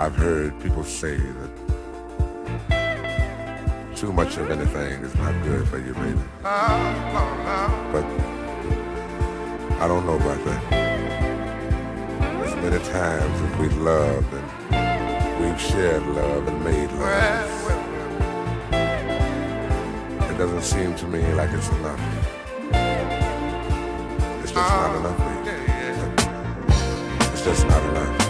I've heard people say that too much of anything is not good for you, baby. But I don't know about that. As many times as we've loved and we've shared love and made love, it doesn't seem to me like it's enough. It's just not enough, baby. It's just not enough.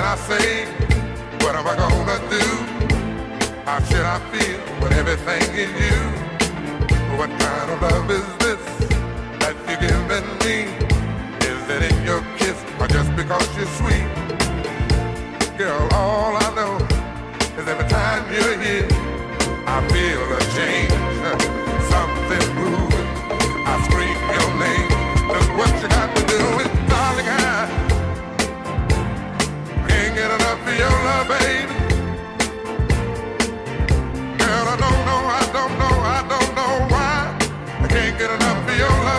can I say? What am I gonna do? How should I feel with everything in you? What kind of love is this that you're giving me? Is it in your kiss or just because you're sweet? Girl, all I know is every time you're here, I feel a change.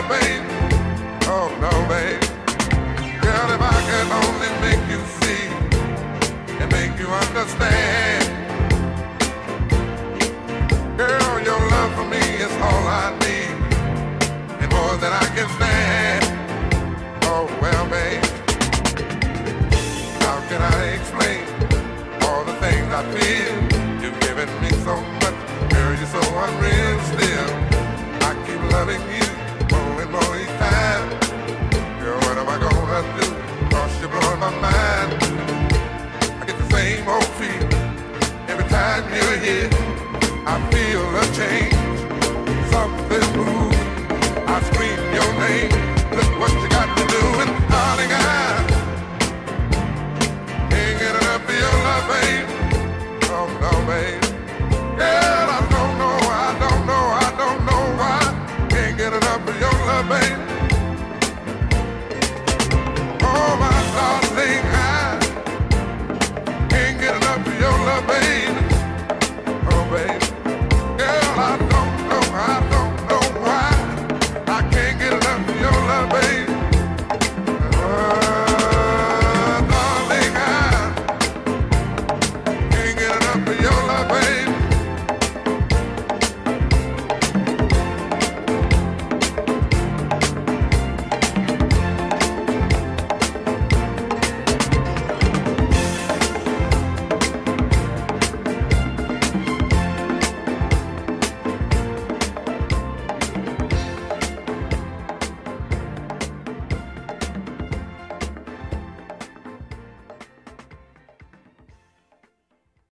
Oh no, babe. Girl, if I could only make you see and make you understand. Girl, your love for me is all I need and more than I can stand. Oh well, babe. How can I explain all the things I feel? You've me so much, girl. You're so unreal still. I keep loving you. Murphy.